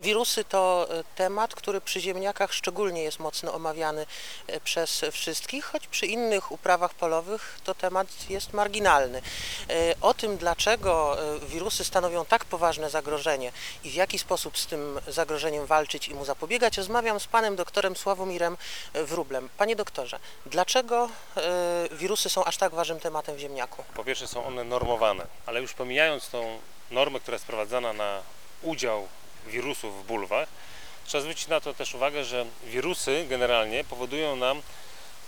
Wirusy to e, temat, który przy ziemniakach szczególnie jest mocno omawiany e, przez wszystkich, choć przy innych uprawach polowych to temat jest marginalny. E, O tym, dlaczego wirusy stanowią tak poważne zagrożenie i w jaki sposób z tym zagrożeniem walczyć i mu zapobiegać, rozmawiam z panem doktorem Sławomirem Wróblem. Panie doktorze, dlaczego wirusy są aż tak ważnym tematem w ziemniaku? Po pierwsze są one normowane, ale już pomijając tą normę, która jest wprowadzana na udział wirusów w bulwach, trzeba zwrócić na to też uwagę, że wirusy generalnie powodują nam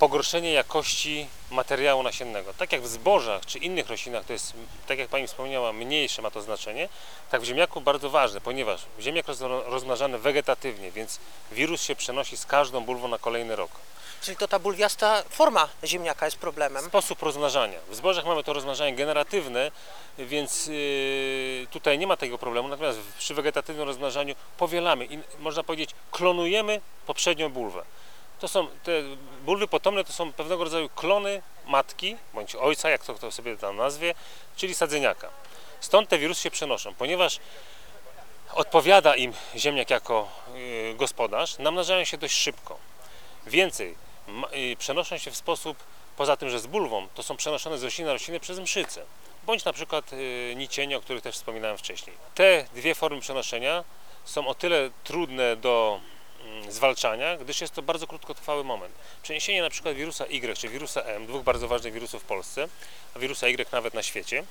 pogorszenie jakości materiału nasiennego. Tak jak w zbożach czy innych roślinach to jest, tak jak Pani wspomniała, mniejsze ma to znaczenie, tak w ziemniaku bardzo ważne, ponieważ ziemniak rozmnażany wegetatywnie, więc wirus się przenosi z każdą bulwą na kolejny rok. Czyli to ta bulwiasta forma ziemniaka jest problemem. Sposób rozmnażania. W zbożach mamy to rozmnażanie generatywne, więc yy, tutaj nie ma tego problemu. Natomiast przy wegetatywnym rozmnażaniu powielamy i można powiedzieć klonujemy poprzednią bulwę. To są te bulwy potomne to są pewnego rodzaju klony matki bądź ojca, jak to kto sobie tam nazwie, czyli sadzeniaka. Stąd te wirusy się przenoszą, ponieważ odpowiada im ziemniak jako yy, gospodarz, namnażają się dość szybko. Więcej, y, przenoszą się w sposób, poza tym, że z bulwą, to są przenoszone z rośliny na roślinę przez mszycę, bądź na przykład y, nicienie, o których też wspominałem wcześniej. Te dwie formy przenoszenia są o tyle trudne do zwalczania, gdyż jest to bardzo krótkotrwały moment. Przeniesienie na przykład wirusa Y czy wirusa M, dwóch bardzo ważnych wirusów w Polsce, a wirusa Y nawet na świecie,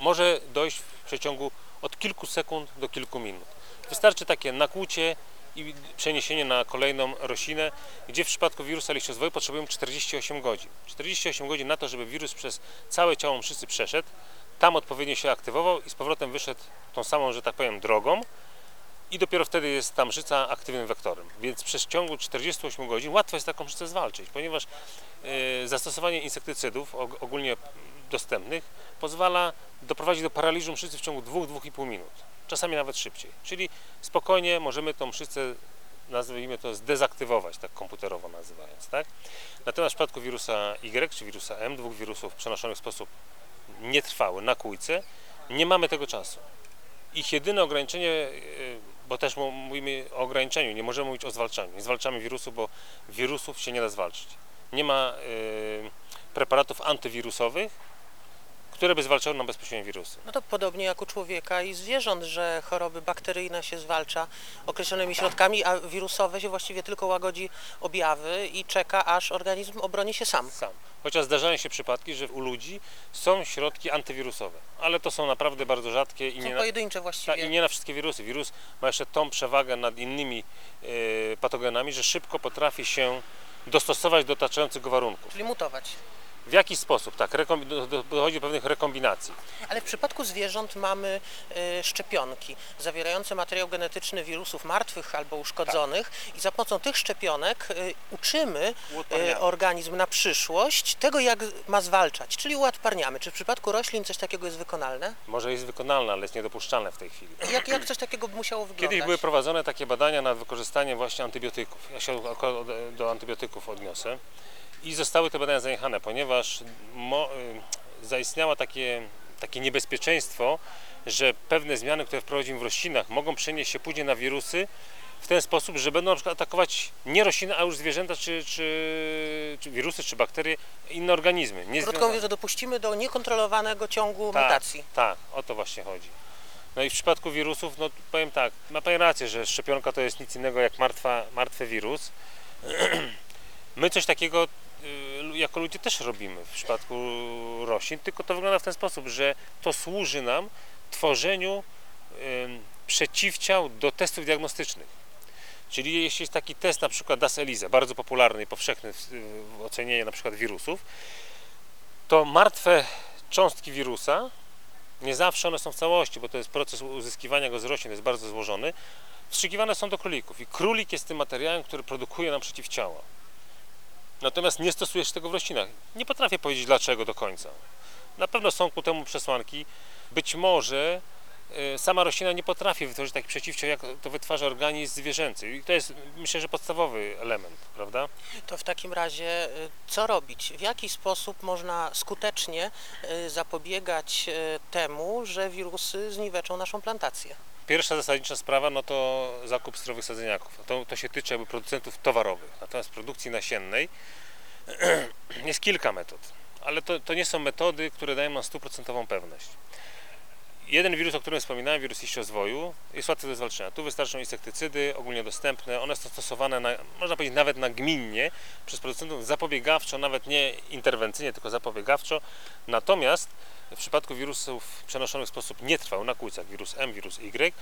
może dojść w przeciągu od kilku sekund do kilku minut. Wystarczy takie nakłucie i przeniesienie na kolejną roślinę, gdzie w przypadku wirusa liściozwoju potrzebujemy 48 godzin. 48 godzin na to, żeby wirus przez całe ciało mszycy przeszedł, tam odpowiednio się aktywował i z powrotem wyszedł tą samą, że tak powiem, drogą i dopiero wtedy jest ta mszyca aktywnym wektorem. Więc przez ciągu 48 godzin łatwo jest taką mszycę zwalczyć, ponieważ e, zastosowanie insektycydów og- ogólnie dostępnych pozwala doprowadzić do paraliżu mszycy w ciągu 2-2,5 minut, czasami nawet szybciej. Czyli spokojnie możemy tą mszycę, nazwijmy to, zdezaktywować, tak komputerowo nazywając. Tak? Natomiast w przypadku wirusa Y czy wirusa M, dwóch wirusów przenoszonych w sposób nietrwały na kójce, nie mamy tego czasu. Ich jedyne ograniczenie, yy, bo też mówimy o ograniczeniu, nie możemy mówić o zwalczaniu. Nie zwalczamy wirusu, bo wirusów się nie da zwalczyć. Nie ma yy, preparatów antywirusowych, które by zwalczały nam bezpośrednio wirusy. No to podobnie jak u człowieka i zwierząt, że choroby bakteryjne się zwalcza określonymi środkami, a wirusowe się właściwie tylko łagodzi objawy i czeka, aż organizm obroni się sam. Sam. Chociaż zdarzają się przypadki, że u ludzi są środki antywirusowe, ale to są naprawdę bardzo rzadkie i Są nie na, pojedyncze ta, właściwie. i nie na wszystkie wirusy. Wirus ma jeszcze tą przewagę nad innymi yy, patogenami, że szybko potrafi się dostosować do otaczających go warunków. Czyli mutować. W jaki sposób? Tak, dochodzi do pewnych rekombinacji. Ale w przypadku zwierząt mamy e, szczepionki zawierające materiał genetyczny wirusów martwych albo uszkodzonych i za pomocą tych szczepionek e, uczymy e, organizm na przyszłość tego, jak ma zwalczać, czyli uodparniamy. Czy w przypadku roślin coś takiego jest wykonalne? Może jest wykonalne, ale jest niedopuszczalne w tej chwili. Jak, jak coś takiego by musiało wyglądać? Kiedyś były prowadzone takie badania nad wykorzystaniem właśnie antybiotyków. Ja się do antybiotyków odniosę. I zostały te badania zaniechane, ponieważ mo, y, zaistniało takie, takie niebezpieczeństwo, że pewne zmiany, które wprowadzimy w roślinach, mogą przenieść się później na wirusy w ten sposób, że będą na przykład atakować nie rośliny, a już zwierzęta, czy, czy, czy wirusy, czy bakterie, inne organizmy. Nie Krótko mówiąc, że dopuścimy do niekontrolowanego ciągu Tak, mutacji. Tak, o to właśnie chodzi. No i w przypadku wirusów, no powiem tak, ma Pani rację, że szczepionka to jest nic innego jak martwa, martwy wirus. My coś takiego jako ludzie też robimy w przypadku roślin, tylko to wygląda w ten sposób, że to służy nam tworzeniu przeciwciał do testów diagnostycznych. Czyli jeśli jest taki test, na przykład Das ELISA, bardzo popularny i powszechny w ocenieniu na przykład wirusów, to martwe cząstki wirusa nie zawsze one są w całości, bo to jest proces uzyskiwania go z roślin, jest bardzo złożony. Wstrzykiwane są do królików i królik jest tym materiałem, który produkuje nam przeciwciała. Natomiast nie stosuje się tego w roślinach. Nie potrafię powiedzieć dlaczego do końca. Na pewno są ku temu przesłanki. Być może e, sama roślina nie potrafi wytworzyć takich przeciwciał, jak to wytwarza organizm zwierzęcy. I to jest, myślę, że podstawowy element, prawda? To w takim razie y, co robić? W jaki sposób można skutecznie y, zapobiegać temu, że wirusy zniweczą naszą plantację? Pierwsza zasadnicza sprawa, no to zakup zdrowych sadzeniaków. To, to się tyczy jakby producentów towarowych. Natomiast produkcji nasiennej jest kilka metod, ale to, to nie są metody, które dają nam stuprocentową pewność. Jeden wirus, o którym wspominałem, wirus iściozwoju, jest łatwy do zwalczenia. Tu wystarczą insektycydy, ogólnie dostępne. One są stosowane, na, można powiedzieć, nawet nagminnie przez producentów zapobiegawczo, nawet nie interwencyjnie, tylko zapobiegawczo. Natomiast w przypadku wirusów przenoszonych w sposób nietrwały na kółcach, wirus M, wirus Y,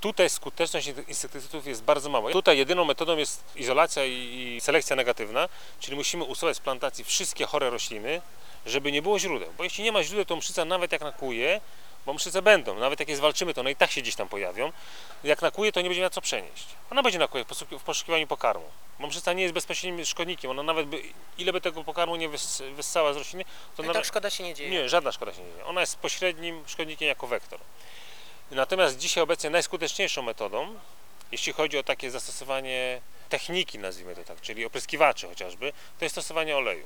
tutaj skuteczność insektycydów jest bardzo mała. Tutaj jedyną metodą jest izolacja i selekcja negatywna, czyli musimy usuwać z plantacji wszystkie chore rośliny, żeby nie było źródeł. Bo jeśli nie ma źródeł, to mszyca nawet jak nakuje, bo mszyce będą, nawet jak je zwalczymy, to one i tak się gdzieś tam pojawią. Jak nakuje, to nie będzie miała co przenieść. Ona będzie nakuje w poszuki- w poszukiwaniu pokarmu. Bo mszyca nie jest bezpośrednim szkodnikiem. Ona nawet by, ile by tego pokarmu nie wys, wyssała z rośliny, to I tak szkoda się nie dzieje. nie, żadna szkoda się nie dzieje. Ona jest pośrednim szkodnikiem jako wektor. Natomiast dzisiaj obecnie najskuteczniejszą metodą, jeśli chodzi o takie zastosowanie techniki, nazwijmy to tak, czyli opryskiwaczy chociażby, to jest stosowanie oleju.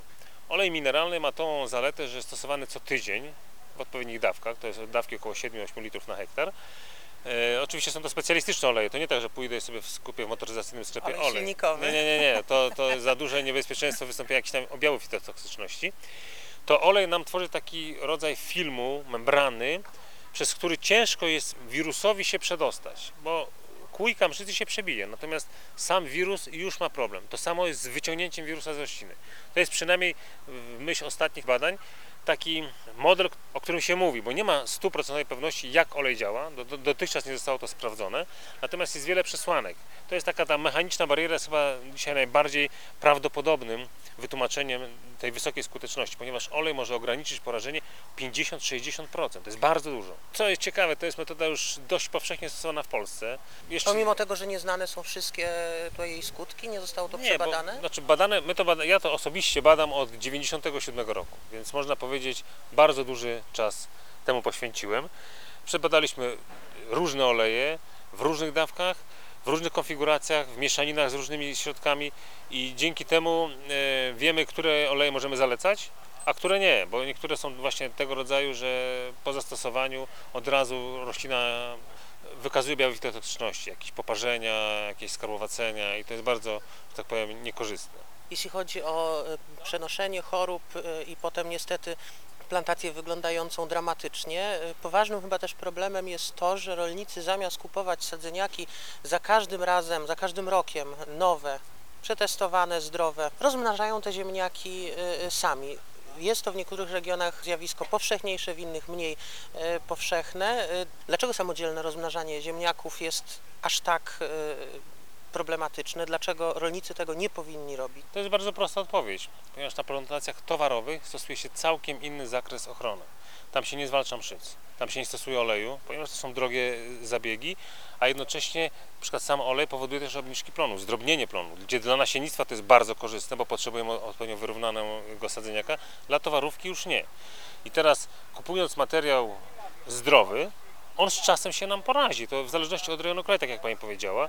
Olej mineralny ma tą zaletę, że jest stosowany co tydzień w odpowiednich dawkach, to jest dawki około 7-8 litrów na hektar. E, oczywiście są to specjalistyczne oleje, to nie tak, że pójdę sobie skupię w motoryzacyjnym sklepie Olej olej. silnikowy. Nie, nie, nie, nie. To, to jest za duże niebezpieczeństwo wystąpienia jakichś tam objawów fitotoksyczności. To olej nam tworzy taki rodzaj filmu, membrany, przez który ciężko jest wirusowi się przedostać, bo kójka mszycy się przebije, natomiast sam wirus już ma problem. To samo jest z wyciągnięciem wirusa z rośliny. To jest przynajmniej w myśl ostatnich badań taki model, o którym się mówi, bo nie ma stuprocentowej pewności, jak olej działa. Do, do, dotychczas nie zostało to sprawdzone, natomiast jest wiele przesłanek. To jest taka ta mechaniczna bariera, jest chyba dzisiaj najbardziej prawdopodobnym wytłumaczeniem tej wysokiej skuteczności, ponieważ olej może ograniczyć porażenie 50-60%. To jest bardzo dużo. Co jest ciekawe, to jest metoda już dość powszechnie stosowana w Polsce. Jeszcze... Pomimo tego, że nieznane są wszystkie jej skutki, nie zostało to Nie, przebadane? Bo, znaczy badane, my to bada, ja to osobiście badam od 97 roku, więc można powiedzieć bardzo duży czas temu poświęciłem. Przebadaliśmy różne oleje w różnych dawkach, w różnych konfiguracjach, w mieszaninach z różnymi środkami i dzięki temu e, wiemy, które oleje możemy zalecać, a które nie, bo niektóre są właśnie tego rodzaju, że po zastosowaniu od razu roślina wykazuje objawy fitotoksyczności, jakieś poparzenia, jakieś skarłowacenia i to jest bardzo, że tak powiem, niekorzystne. Jeśli chodzi o e, przenoszenie chorób e, i potem niestety plantację wyglądającą dramatycznie, e, poważnym chyba też problemem jest to, że rolnicy zamiast kupować sadzeniaki za każdym razem, za każdym rokiem nowe, przetestowane, zdrowe, rozmnażają te ziemniaki e, e, sami. Jest to w niektórych regionach zjawisko powszechniejsze, w innych mniej powszechne. Dlaczego samodzielne rozmnażanie ziemniaków jest aż tak problematyczne? Dlaczego rolnicy tego nie powinni robić? To jest bardzo prosta odpowiedź, ponieważ na plantacjach towarowych stosuje się całkiem inny zakres ochrony. Tam się nie zwalcza mszyc, tam się nie stosuje oleju, ponieważ to są drogie zabiegi, a jednocześnie na przykład sam olej powoduje też obniżki plonu, zdrobnienie plonu, gdzie dla nasiennictwa to jest bardzo korzystne, bo potrzebujemy odpowiednio wyrównanego sadzeniaka, dla towarówki już nie. I teraz kupując materiał zdrowy, on z czasem się nam porazi. To w zależności od rejonu kraju, tak jak Pani powiedziała.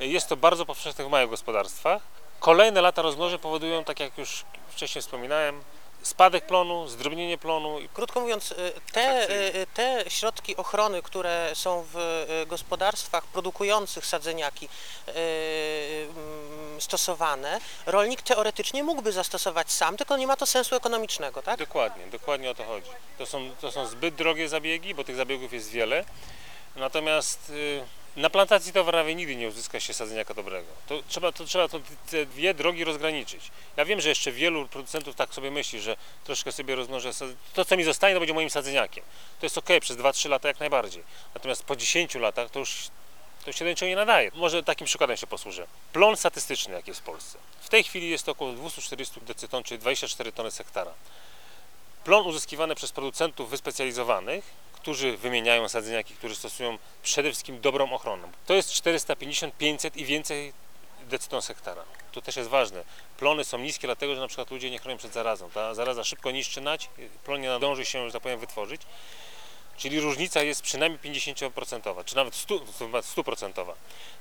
Jest to bardzo powszechne w małych gospodarstwach. Kolejne lata rozmnoże powodują, tak jak już wcześniej wspominałem, spadek plonu, zdrobnienie plonu. Krótko mówiąc, y, te, y, te środki ochrony, które są w y, gospodarstwach produkujących sadzeniaki stosowane, rolnik teoretycznie mógłby zastosować sam, tylko nie ma to sensu ekonomicznego, tak? Dokładnie, dokładnie o to chodzi. To są, to są zbyt drogie zabiegi, bo tych zabiegów jest wiele. Natomiast y, na plantacji towarowej nigdy nie uzyska się sadzeniaka dobrego. To trzeba, to trzeba to, te dwie drogi rozgraniczyć. Ja wiem, że jeszcze wielu producentów tak sobie myśli, że troszkę sobie rozmnożę. To, co mi zostanie, to będzie moim sadzeniakiem. To jest ok, przez 2-3 lata jak najbardziej. Natomiast po 10 latach to już to się niczego nie nadaje. Może takim przykładem się posłużę. Plon statystyczny, jaki jest w Polsce. W tej chwili jest to około 240 decyton, czyli 24 tony z hektara. Plon uzyskiwany przez producentów wyspecjalizowanych, którzy wymieniają sadzeniaki, którzy stosują przede wszystkim dobrą ochronę. To jest 450, 500 i więcej decyton z hektara. To też jest ważne. Plony są niskie, dlatego że na przykład ludzie nie chronią przed zarazą. Ta zaraza szybko niszczy nać, plon nie nadąży się, że tak powiem, wytworzyć. Czyli różnica jest przynajmniej 50%, czy nawet 100%. 100%.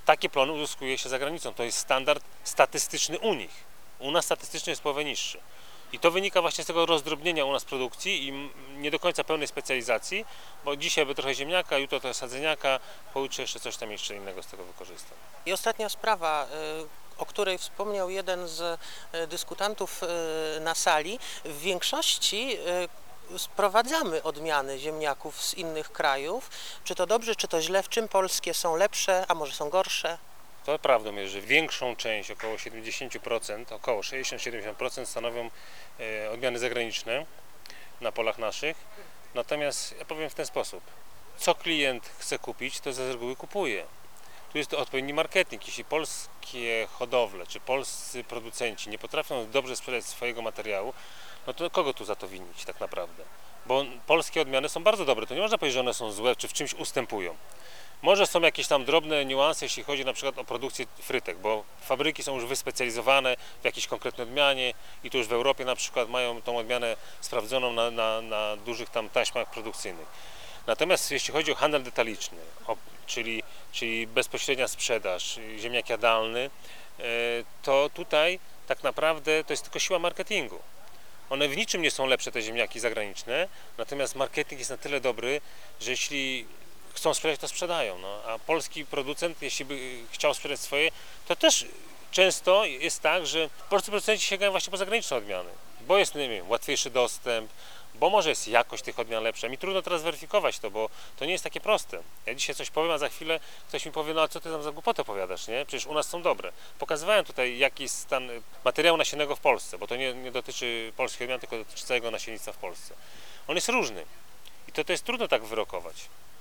Takie plony uzyskuje się za granicą. To jest standard statystyczny u nich. U nas statystyczny jest połowę niższy. I to wynika właśnie z tego rozdrobnienia u nas produkcji i nie do końca pełnej specjalizacji, bo dzisiaj by trochę ziemniaka, jutro to sadzeniaka, pojutrze jeszcze coś tam jeszcze innego z tego wykorzystam. I ostatnia sprawa, y, o której wspomniał jeden z y, dyskutantów y, na sali. W większości sprowadzamy odmiany ziemniaków z innych krajów. Czy to dobrze, czy to źle? W czym polskie są lepsze, a może są gorsze? To prawdą jest, że większą część, około 70%, około 60-70% stanowią e, odmiany zagraniczne na polach naszych. Natomiast ja powiem w ten sposób. Co klient chce kupić, to z reguły kupuje. Tu jest to odpowiedni marketing. Jeśli polskie hodowle czy polscy producenci nie potrafią dobrze sprzedać swojego materiału, no to kogo tu za to winić tak naprawdę? Bo polskie odmiany są bardzo dobre. To nie można powiedzieć, że one są złe czy w czymś ustępują. Może są jakieś tam drobne niuanse, jeśli chodzi na przykład o produkcję frytek, bo fabryki są już wyspecjalizowane w jakiejś konkretnej odmianie i tu już w Europie na przykład mają tą odmianę sprawdzoną na, na, na dużych tam taśmach produkcyjnych. Natomiast jeśli chodzi o handel detaliczny, o, czyli, czyli bezpośrednia sprzedaż, ziemniak jadalny, e, to tutaj tak naprawdę to jest tylko siła marketingu. One w niczym nie są lepsze te ziemniaki zagraniczne, natomiast marketing jest na tyle dobry, że jeśli chcą sprzedać, to sprzedają. No. A polski producent, jeśli by chciał sprzedać swoje, to też często jest tak, że polscy producenci sięgają właśnie po zagraniczne odmiany, bo jest nie wiem, łatwiejszy dostęp, bo może jest jakość tych odmian lepsza. Mi trudno teraz weryfikować to, bo to nie jest takie proste. Ja dzisiaj coś powiem, a za chwilę ktoś mi powie, no a co ty tam za głupotę opowiadasz, nie? Przecież u nas są dobre. Pokazywałem tutaj jaki jest stan y, materiału nasiennego w Polsce, bo to nie, nie dotyczy polskich odmian, tylko dotyczy całego nasiennictwa w Polsce. On jest różny. I to, to jest trudno tak wyrokować.